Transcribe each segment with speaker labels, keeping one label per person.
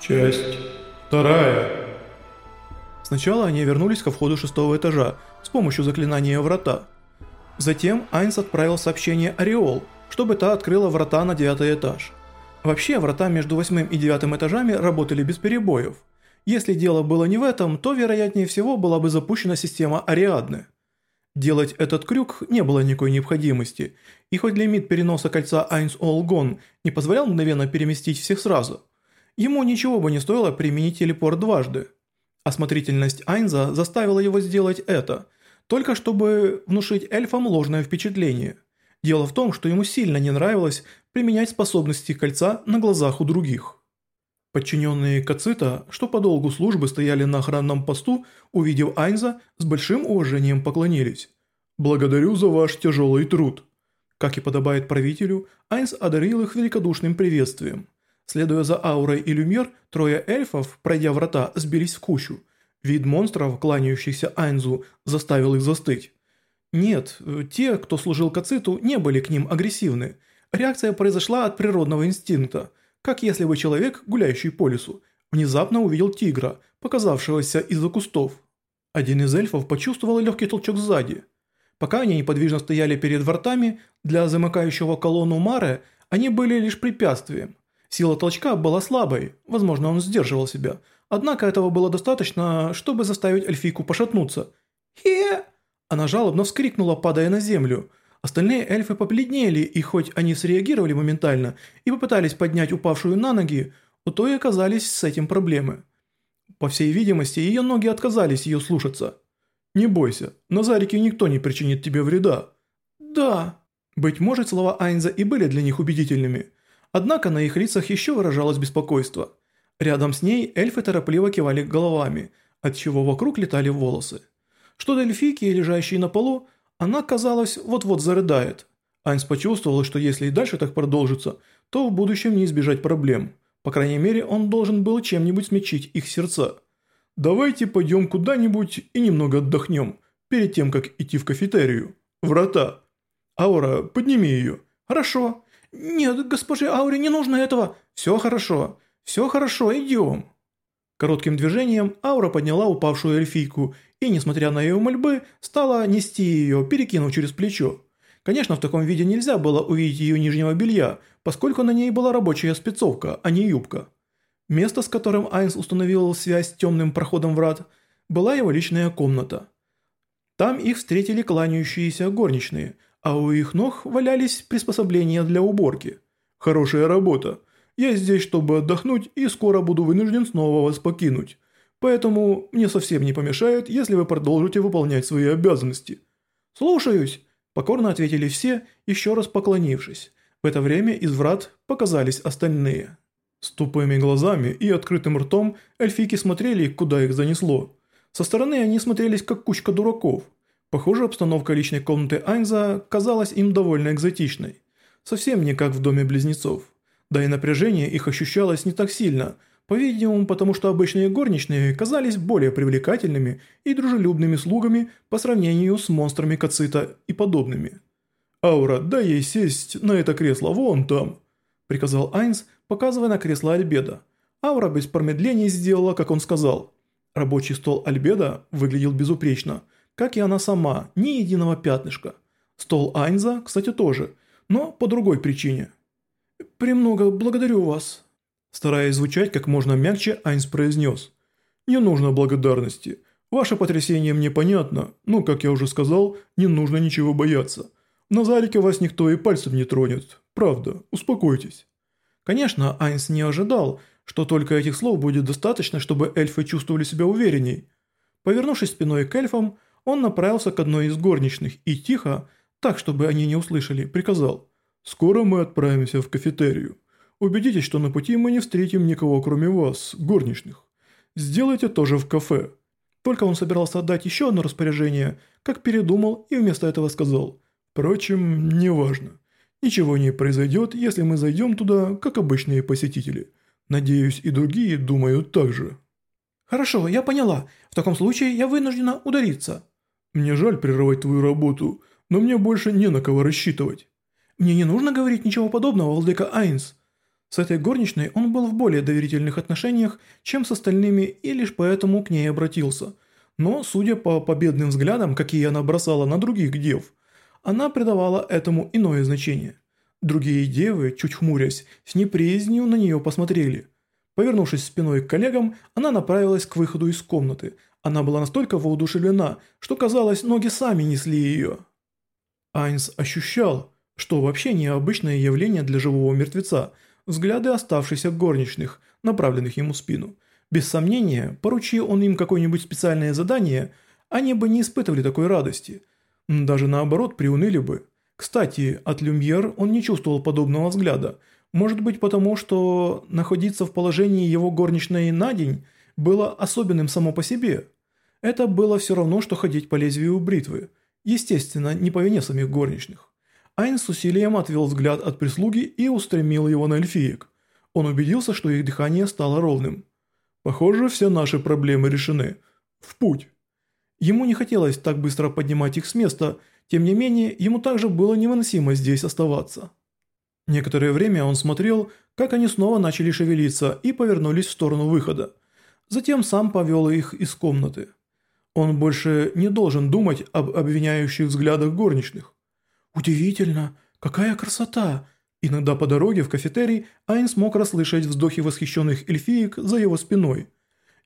Speaker 1: Часть вторая.
Speaker 2: Сначала они вернулись ко входу шестого этажа с помощью заклинания врата. Затем Айнс отправил сообщение Ореол, чтобы та открыла врата на девятый этаж. Вообще, врата между восьмым и девятым этажами работали без перебоев. Если дело было не в этом, то вероятнее всего была бы запущена система Ариадны. Делать этот крюк не было никакой необходимости, и хоть лимит переноса кольца Айнс Олгон не позволял мгновенно переместить всех сразу, ему ничего бы не стоило применить телепорт дважды. Осмотрительность Айнза заставила его сделать это, только чтобы внушить эльфам ложное впечатление. Дело в том, что ему сильно не нравилось применять способности кольца на глазах у других. Подчиненные Кацита, что по долгу службы стояли на охранном посту, увидев Айнза, с большим уважением поклонились. «Благодарю за ваш тяжелый труд». Как и подобает правителю, Айнз одарил их великодушным приветствием. Следуя за аурой и люмер, трое эльфов, пройдя врата, сбились в кучу. Вид монстров, кланяющихся Айнзу, заставил их застыть. Нет, те, кто служил Кациту, не были к ним агрессивны. Реакция произошла от природного инстинкта – как если бы человек, гуляющий по лесу, внезапно увидел тигра, показавшегося из-за кустов. Один из эльфов почувствовал легкий толчок сзади. Пока они неподвижно стояли перед вратами, для замыкающего колонну Маре они были лишь препятствием. Сила толчка была слабой, возможно он сдерживал себя, однако этого было достаточно, чтобы заставить эльфийку пошатнуться. «Хе!» Она жалобно вскрикнула, падая на землю – Остальные эльфы побледнели, и хоть они среагировали моментально и попытались поднять упавшую на ноги, у той оказались с этим проблемы. По всей видимости, ее ноги отказались ее слушаться. «Не бойся, на Зарике никто не причинит тебе вреда». «Да». Быть может, слова Айнза и были для них убедительными. Однако на их лицах еще выражалось беспокойство. Рядом с ней эльфы торопливо кивали головами, отчего вокруг летали волосы. Что до эльфийки, лежащей на полу, она, казалось, вот-вот зарыдает. Айнс почувствовал, что если и дальше так продолжится, то в будущем не избежать проблем. По крайней мере, он должен был чем-нибудь смягчить их сердца. «Давайте пойдем куда-нибудь и немного отдохнем, перед тем, как идти в кафетерию. Врата. Аура, подними ее». «Хорошо». «Нет, госпоже Ауре не нужно этого». «Все хорошо. Все хорошо, идем». Коротким движением Аура подняла упавшую эльфийку и, несмотря на ее мольбы, стала нести ее, перекинув через плечо. Конечно, в таком виде нельзя было увидеть ее нижнего белья, поскольку на ней была рабочая спецовка, а не юбка. Место, с которым Айнс установил связь с темным проходом врат, была его личная комната. Там их встретили кланяющиеся горничные, а у их ног валялись приспособления для уборки. «Хорошая работа. Я здесь, чтобы отдохнуть, и скоро буду вынужден снова вас покинуть. Поэтому мне совсем не помешает, если вы продолжите выполнять свои обязанности». «Слушаюсь», – покорно ответили все, еще раз поклонившись. В это время из врат показались остальные. С тупыми глазами и открытым ртом эльфийки смотрели, куда их занесло. Со стороны они смотрелись как кучка дураков. Похоже, обстановка личной комнаты Айнза казалась им довольно экзотичной. Совсем не как в доме близнецов. Да и напряжение их ощущалось не так сильно, по-видимому, потому что обычные горничные казались более привлекательными и дружелюбными слугами по сравнению с монстрами Кацита и подобными. «Аура, дай ей сесть на это кресло вон там», – приказал Айнс, показывая на кресло Альбеда. Аура без промедления сделала, как он сказал. Рабочий стол Альбеда выглядел безупречно, как и она сама, ни единого пятнышка. Стол Айнза, кстати, тоже, но по другой причине – «Премного благодарю вас». Стараясь звучать как можно мягче, Айнс произнес. «Не нужно благодарности. Ваше потрясение мне понятно, но, как я уже сказал, не нужно ничего бояться. На Зарике вас никто и пальцем не тронет. Правда, успокойтесь». Конечно, Айнс не ожидал, что только этих слов будет достаточно, чтобы эльфы чувствовали себя уверенней. Повернувшись спиной к эльфам, он направился к одной из горничных и тихо, так чтобы они не услышали, приказал. Скоро мы отправимся в кафетерию. Убедитесь, что на пути мы не встретим никого, кроме вас, горничных. Сделайте тоже в кафе». Только он собирался отдать еще одно распоряжение, как передумал и вместо этого сказал «Впрочем, неважно. Ничего не произойдет, если мы зайдем туда, как обычные посетители. Надеюсь, и другие думают так же». «Хорошо, я поняла. В таком случае я вынуждена удариться». «Мне жаль прерывать твою работу, но мне больше не на кого рассчитывать». «Мне не нужно говорить ничего подобного, владыка Айнс». С этой горничной он был в более доверительных отношениях, чем с остальными и лишь поэтому к ней обратился. Но, судя по победным взглядам, какие она бросала на других дев, она придавала этому иное значение. Другие девы, чуть хмурясь, с неприязнью на нее посмотрели. Повернувшись спиной к коллегам, она направилась к выходу из комнаты. Она была настолько воодушевлена, что казалось, ноги сами несли ее. Айнс ощущал, что вообще необычное явление для живого мертвеца, взгляды оставшихся горничных, направленных ему в спину. Без сомнения, поручи он им какое-нибудь специальное задание, они бы не испытывали такой радости. Даже наоборот, приуныли бы. Кстати, от Люмьер он не чувствовал подобного взгляда. Может быть потому, что находиться в положении его горничной на день было особенным само по себе. Это было все равно, что ходить по лезвию бритвы. Естественно, не по вине самих горничных. Айн с усилием отвел взгляд от прислуги и устремил его на эльфиек. Он убедился, что их дыхание стало ровным. «Похоже, все наши проблемы решены. В путь!» Ему не хотелось так быстро поднимать их с места, тем не менее, ему также было невыносимо здесь оставаться. Некоторое время он смотрел, как они снова начали шевелиться и повернулись в сторону выхода. Затем сам повел их из комнаты. Он больше не должен думать об обвиняющих взглядах горничных. «Удивительно! Какая красота!» Иногда по дороге в кафетерий Айн смог расслышать вздохи восхищенных эльфиек за его спиной.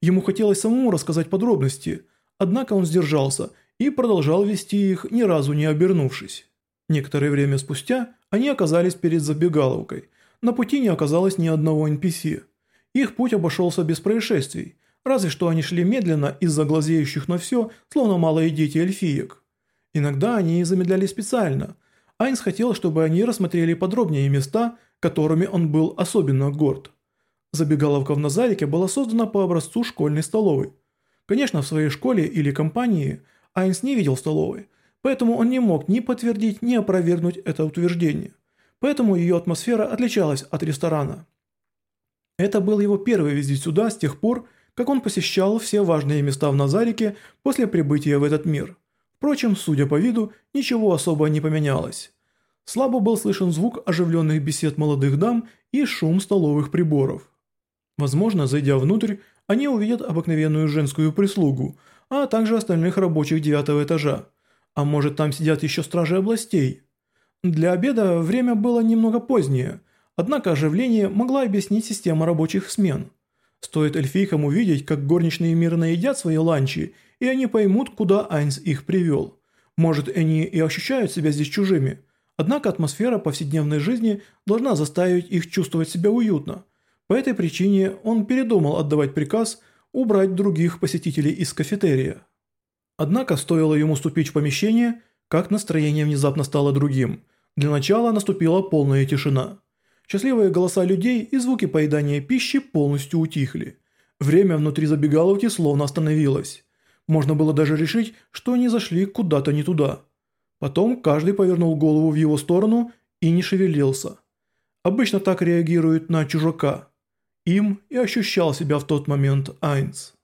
Speaker 2: Ему хотелось самому рассказать подробности, однако он сдержался и продолжал вести их, ни разу не обернувшись. Некоторое время спустя они оказались перед забегаловкой. На пути не оказалось ни одного NPC. Их путь обошелся без происшествий, разве что они шли медленно из-за глазеющих на все, словно малые дети эльфиек. Иногда они замедляли специально. Айнс хотел, чтобы они рассмотрели подробнее места, которыми он был особенно горд. Забегаловка в Назарике была создана по образцу школьной столовой. Конечно, в своей школе или компании Айнс не видел столовой, поэтому он не мог ни подтвердить, ни опровергнуть это утверждение. Поэтому ее атмосфера отличалась от ресторана. Это был его первый визит сюда с тех пор, как он посещал все важные места в Назарике после прибытия в этот мир. Впрочем, судя по виду, ничего особо не поменялось. Слабо был слышен звук оживленных бесед молодых дам и шум столовых приборов. Возможно, зайдя внутрь, они увидят обыкновенную женскую прислугу, а также остальных рабочих девятого этажа. А может там сидят еще стражи областей? Для обеда время было немного позднее, однако оживление могла объяснить система рабочих смен. Стоит эльфийкам увидеть, как горничные мирно едят свои ланчи, и они поймут, куда Айнс их привел. Может, они и ощущают себя здесь чужими, однако атмосфера повседневной жизни должна заставить их чувствовать себя уютно. По этой причине он передумал отдавать приказ убрать других посетителей из кафетерия. Однако стоило ему ступить в помещение, как настроение внезапно стало другим. Для начала наступила полная тишина. Счастливые голоса людей и звуки поедания пищи полностью утихли. Время внутри забегаловки словно остановилось. Можно было даже решить, что они зашли куда-то не туда. Потом каждый повернул голову в его сторону и не шевелился. Обычно так реагируют на чужака. Им и ощущал себя в тот момент Айнс.